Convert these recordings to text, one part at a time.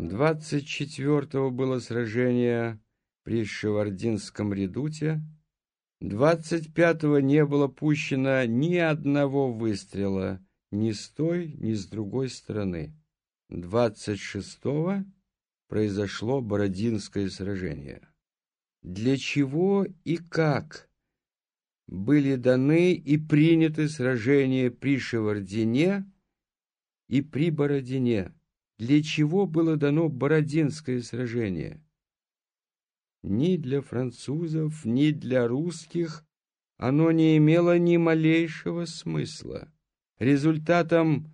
Двадцать четвертого было сражение при Шевардинском редуте. Двадцать пятого не было пущено ни одного выстрела ни с той, ни с другой стороны. Двадцать шестого произошло Бородинское сражение. Для чего и как были даны и приняты сражения при Шевардине и при Бородине? для чего было дано Бородинское сражение. Ни для французов, ни для русских оно не имело ни малейшего смысла. Результатом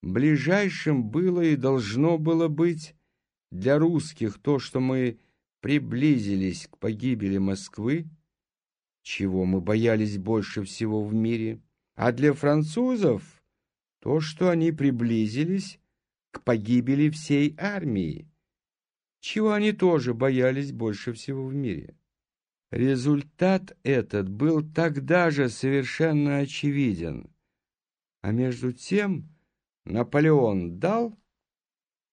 ближайшим было и должно было быть для русских то, что мы приблизились к погибели Москвы, чего мы боялись больше всего в мире, а для французов то, что они приблизились к погибели всей армии, чего они тоже боялись больше всего в мире. Результат этот был тогда же совершенно очевиден, а между тем Наполеон дал,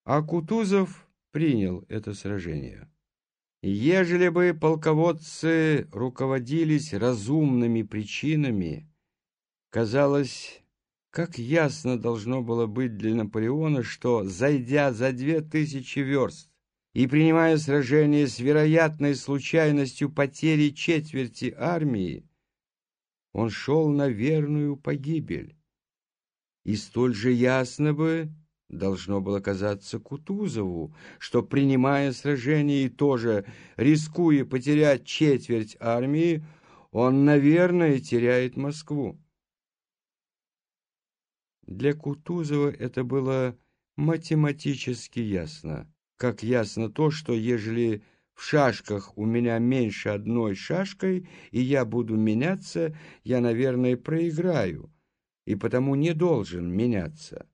а Кутузов принял это сражение. Ежели бы полководцы руководились разумными причинами, казалось, как ясно должно было быть для Наполеона, что, зайдя за две тысячи верст и принимая сражение с вероятной случайностью потери четверти армии, он шел на верную погибель. И столь же ясно бы должно было казаться Кутузову, что, принимая сражение и тоже рискуя потерять четверть армии, он, наверное, теряет Москву. Для Кутузова это было математически ясно. Как ясно то, что ежели в шашках у меня меньше одной шашкой, и я буду меняться, я, наверное, проиграю, и потому не должен меняться.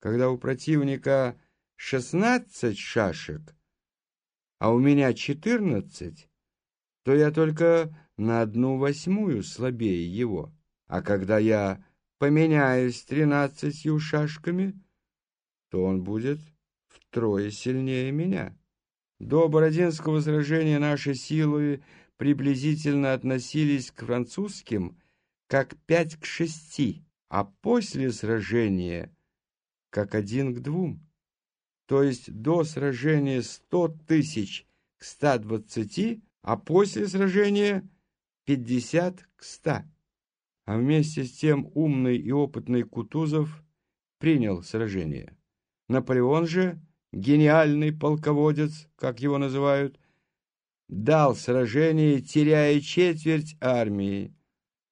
Когда у противника шестнадцать шашек, а у меня четырнадцать, то я только на одну восьмую слабее его. А когда я поменяюсь тринадцатью шашками, то он будет втрое сильнее меня. До Бородинского сражения наши силы приблизительно относились к французским как пять к шести, а после сражения как один к двум. То есть до сражения сто тысяч к ста двадцати, а после сражения пятьдесят к ста а вместе с тем умный и опытный Кутузов принял сражение. Наполеон же, гениальный полководец, как его называют, дал сражение, теряя четверть армии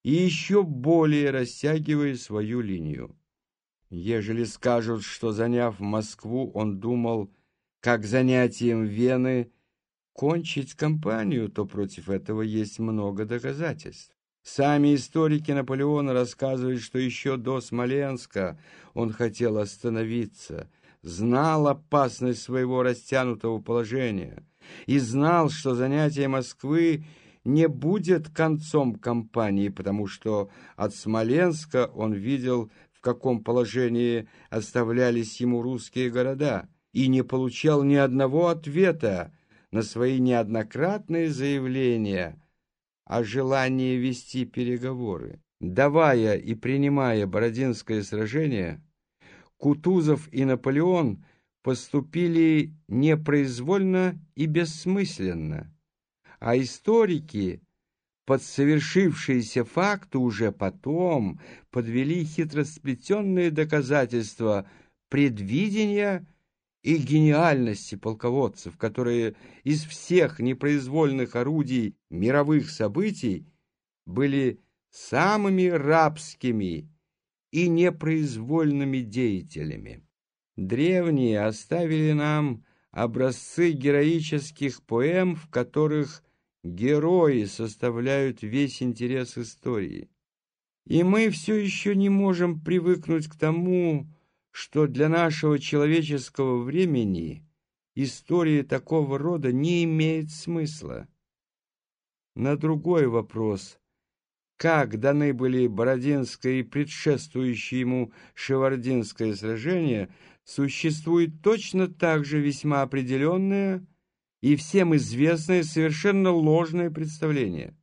и еще более растягивая свою линию. Ежели скажут, что, заняв Москву, он думал, как занятием Вены, кончить кампанию, то против этого есть много доказательств. Сами историки Наполеона рассказывают, что еще до Смоленска он хотел остановиться, знал опасность своего растянутого положения и знал, что занятие Москвы не будет концом кампании, потому что от Смоленска он видел, в каком положении оставлялись ему русские города, и не получал ни одного ответа на свои неоднократные заявления – о желании вести переговоры. Давая и принимая Бородинское сражение, Кутузов и Наполеон поступили непроизвольно и бессмысленно, а историки под совершившиеся факты уже потом подвели хитросплетенные доказательства предвидения и гениальности полководцев, которые из всех непроизвольных орудий мировых событий были самыми рабскими и непроизвольными деятелями. Древние оставили нам образцы героических поэм, в которых герои составляют весь интерес истории. И мы все еще не можем привыкнуть к тому, что для нашего человеческого времени история такого рода не имеет смысла. На другой вопрос, как даны были Бородинское и предшествующее ему Шевардинское сражение, существует точно так же весьма определенное и всем известное совершенно ложное представление.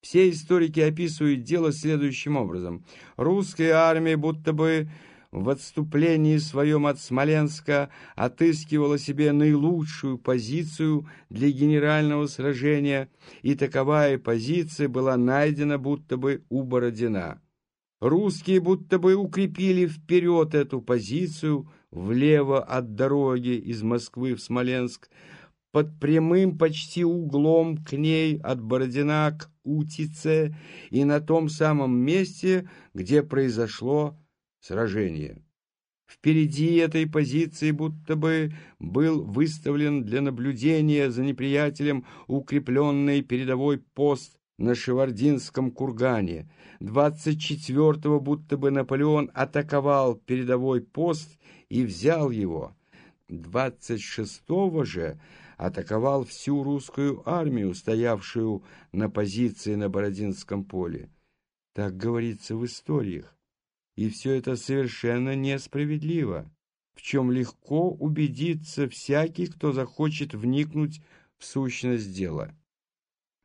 Все историки описывают дело следующим образом. Русская армия будто бы в отступлении своем от Смоленска отыскивала себе наилучшую позицию для генерального сражения, и таковая позиция была найдена будто бы у Бородина. Русские будто бы укрепили вперед эту позицию влево от дороги из Москвы в Смоленск, под прямым почти углом к ней от Бородина к Утице и на том самом месте, где произошло сражение. Впереди этой позиции будто бы был выставлен для наблюдения за неприятелем укрепленный передовой пост на Шевардинском кургане. 24-го будто бы Наполеон атаковал передовой пост и взял его. 26-го же атаковал всю русскую армию, стоявшую на позиции на Бородинском поле. Так говорится в историях. И все это совершенно несправедливо, в чем легко убедиться всякий, кто захочет вникнуть в сущность дела.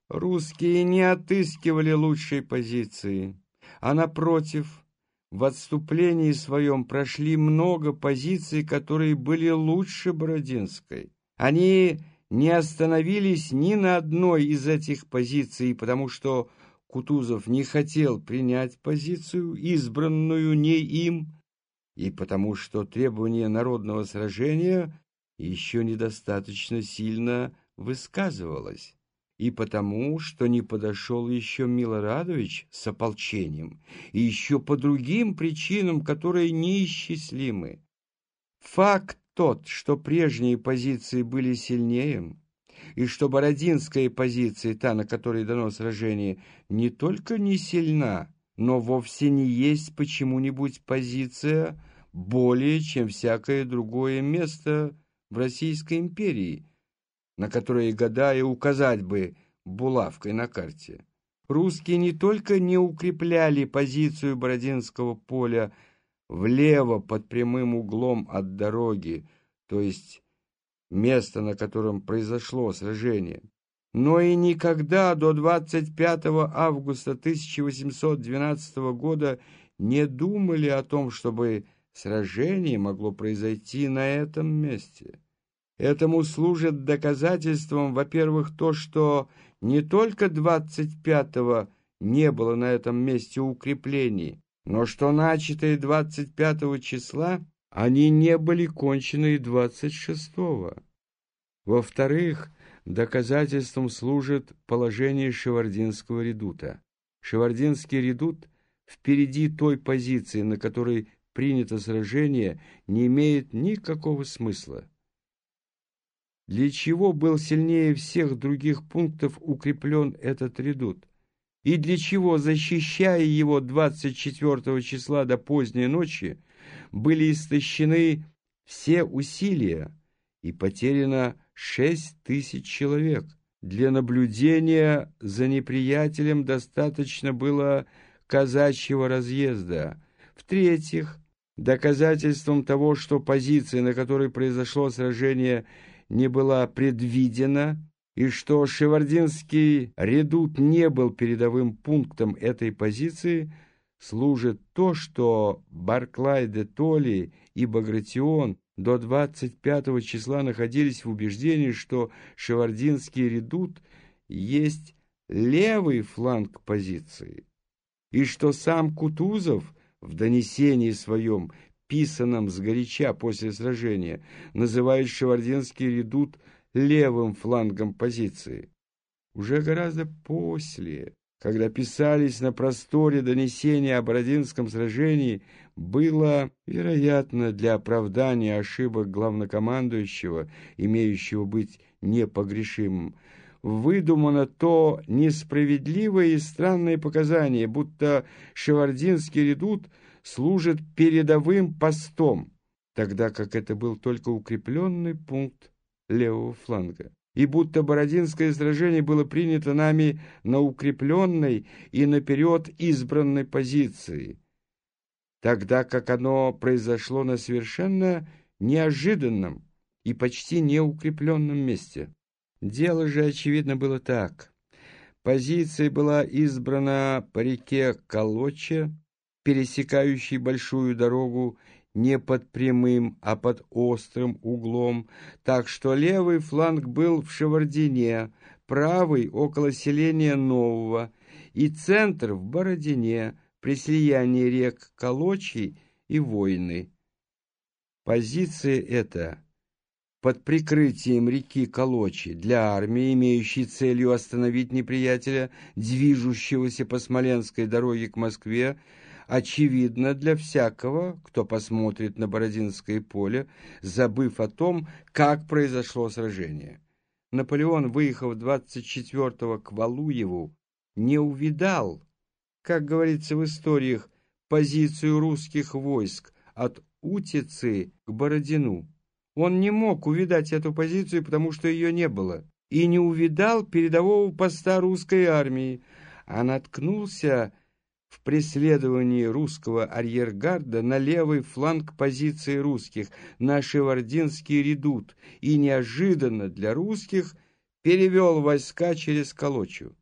Русские не отыскивали лучшей позиции, а напротив, в отступлении своем прошли много позиций, которые были лучше Бородинской. Они не остановились ни на одной из этих позиций, потому что Кутузов не хотел принять позицию, избранную не им, и потому что требование народного сражения еще недостаточно сильно высказывалось, и потому что не подошел еще Милорадович с ополчением, и еще по другим причинам, которые неисчислимы. Факт тот, что прежние позиции были сильнее, и что бородинская позиция, та, на которой дано сражение, не только не сильна, но вовсе не есть почему-нибудь позиция более, чем всякое другое место в Российской империи, на которое гадая указать бы булавкой на карте. Русские не только не укрепляли позицию Бородинского поля влево под прямым углом от дороги, то есть место, на котором произошло сражение. Но и никогда до 25 августа 1812 года не думали о том, чтобы сражение могло произойти на этом месте. Этому служит доказательством, во-первых, то, что не только 25-го не было на этом месте укреплений, но что начатые 25 числа они не были кончены и 26-го. Во-вторых, доказательством служит положение Шевардинского редута. Шевардинский редут впереди той позиции, на которой принято сражение, не имеет никакого смысла. Для чего был сильнее всех других пунктов укреплен этот редут? И для чего, защищая его 24 числа до поздней ночи, были истощены все усилия и потеряно шесть тысяч человек. Для наблюдения за неприятелем достаточно было казачьего разъезда. В-третьих, доказательством того, что позиция, на которой произошло сражение, не была предвидена, и что Шевардинский редут не был передовым пунктом этой позиции – служит то, что Барклай де Толли и Багратион до 25 числа находились в убеждении, что Шевардинский редут есть левый фланг позиции, и что сам Кутузов в донесении своем, писанном сгоряча после сражения, называет Шевардинский редут левым флангом позиции. Уже гораздо после когда писались на просторе донесения о Бородинском сражении, было, вероятно, для оправдания ошибок главнокомандующего, имеющего быть непогрешимым, выдумано то несправедливое и странное показание, будто Шевардинский редут служит передовым постом, тогда как это был только укрепленный пункт левого фланга. И будто Бородинское сражение было принято нами на укрепленной и наперед избранной позиции, тогда как оно произошло на совершенно неожиданном и почти неукрепленном месте. Дело же, очевидно, было так. Позиция была избрана по реке Колоче, пересекающей большую дорогу не под прямым, а под острым углом, так что левый фланг был в Шевардине, правый — около селения Нового, и центр в Бородине, при слиянии рек Колочи и Войны. Позиция эта под прикрытием реки Колочи для армии, имеющей целью остановить неприятеля, движущегося по Смоленской дороге к Москве, очевидно для всякого, кто посмотрит на Бородинское поле, забыв о том, как произошло сражение. Наполеон, выехав 24-го к Валуеву, не увидал, как говорится в историях, позицию русских войск от Утицы к Бородину. Он не мог увидать эту позицию, потому что ее не было, и не увидал передового поста русской армии, а наткнулся в преследовании русского арьергарда на левый фланг позиции русских, на Шевардинский редут, и неожиданно для русских перевел войска через Колочу.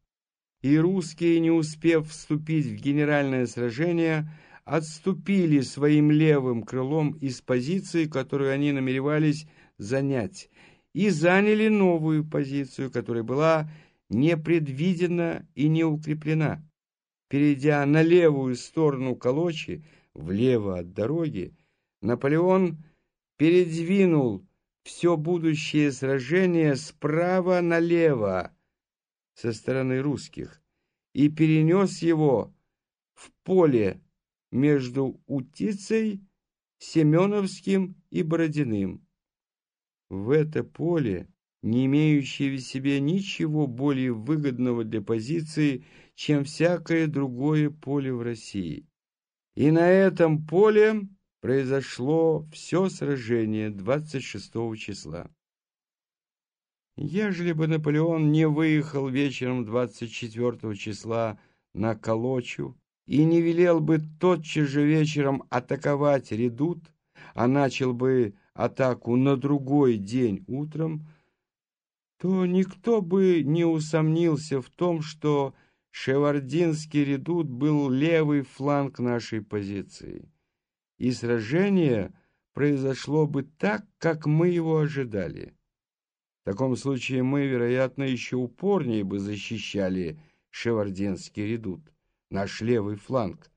И русские, не успев вступить в генеральное сражение, отступили своим левым крылом из позиции, которую они намеревались занять, и заняли новую позицию, которая была непредвидена и не укреплена. Перейдя на левую сторону Колочи, влево от дороги, Наполеон передвинул все будущее сражение справа налево со стороны русских и перенес его в поле между Утицей, Семеновским и Бородиным. В это поле, не имеющее в себе ничего более выгодного для позиции, чем всякое другое поле в России. И на этом поле произошло все сражение 26 числа. Ежели бы Наполеон не выехал вечером 24 числа на Колочу, и не велел бы тотчас же вечером атаковать редут, а начал бы атаку на другой день утром, то никто бы не усомнился в том, что Шевардинский редут был левый фланг нашей позиции, и сражение произошло бы так, как мы его ожидали. В таком случае мы, вероятно, еще упорнее бы защищали Шевардинский редут наш левый фланг.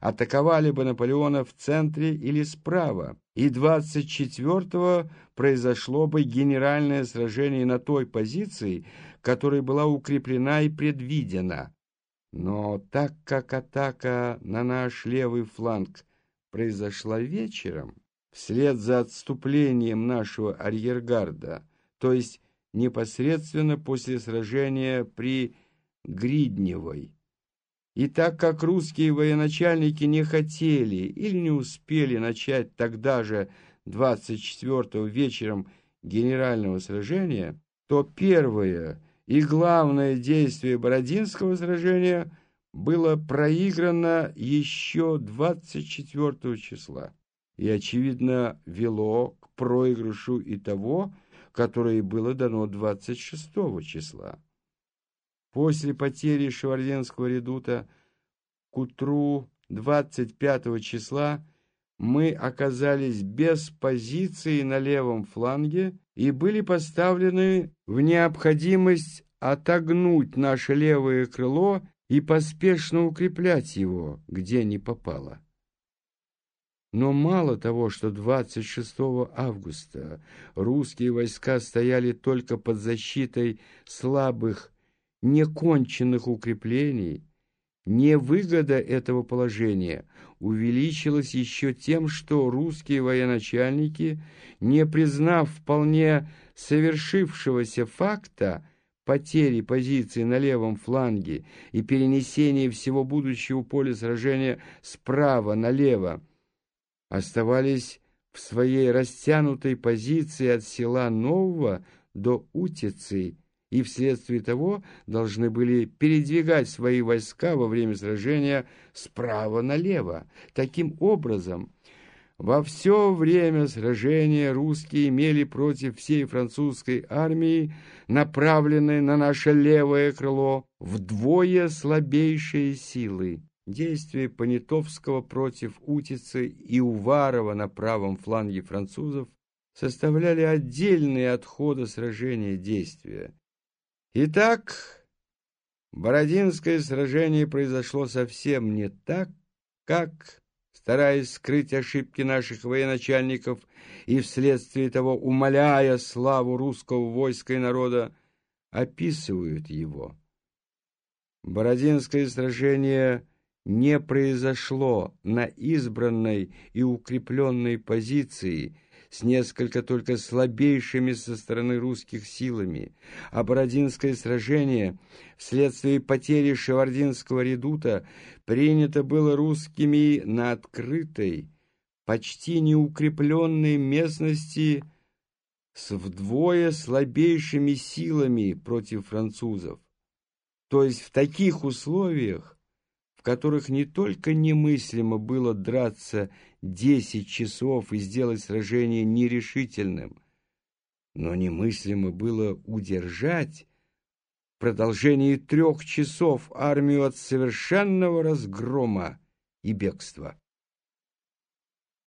Атаковали бы Наполеона в центре или справа, и 24-го произошло бы генеральное сражение на той позиции, которая была укреплена и предвидена. Но так как атака на наш левый фланг произошла вечером, вслед за отступлением нашего арьергарда, то есть непосредственно после сражения при Гридневой, и так как русские военачальники не хотели или не успели начать тогда же 24 вечером генерального сражения, то первое и главное действие Бородинского сражения было проиграно еще 24 числа и, очевидно, вело к проигрышу и того, которое было дано 26 числа. После потери Шеварденского редута к утру 25 числа мы оказались без позиции на левом фланге и были поставлены в необходимость отогнуть наше левое крыло и поспешно укреплять его, где не попало. Но мало того, что 26 августа русские войска стояли только под защитой слабых неконченных укреплений, невыгода этого положения увеличилась еще тем, что русские военачальники, не признав вполне совершившегося факта, потери позиции на левом фланге и перенесение всего будущего поля сражения справа налево, оставались в своей растянутой позиции от села Нового до Утицы и вследствие того должны были передвигать свои войска во время сражения справа налево. Таким образом, во все время сражения русские имели против всей французской армии, направленной на наше левое крыло, вдвое слабейшие силы. Действия Понятовского против Утицы и Уварова на правом фланге французов составляли отдельные от хода сражения действия. Итак, Бородинское сражение произошло совсем не так, как, стараясь скрыть ошибки наших военачальников и вследствие того умоляя славу русского войска и народа, описывают его. Бородинское сражение не произошло на избранной и укрепленной позиции – с несколько только слабейшими со стороны русских силами, а Бородинское сражение вследствие потери Шевардинского редута принято было русскими на открытой, почти неукрепленной местности с вдвое слабейшими силами против французов. То есть в таких условиях в которых не только немыслимо было драться десять часов и сделать сражение нерешительным, но немыслимо было удержать в продолжении трех часов армию от совершенного разгрома и бегства.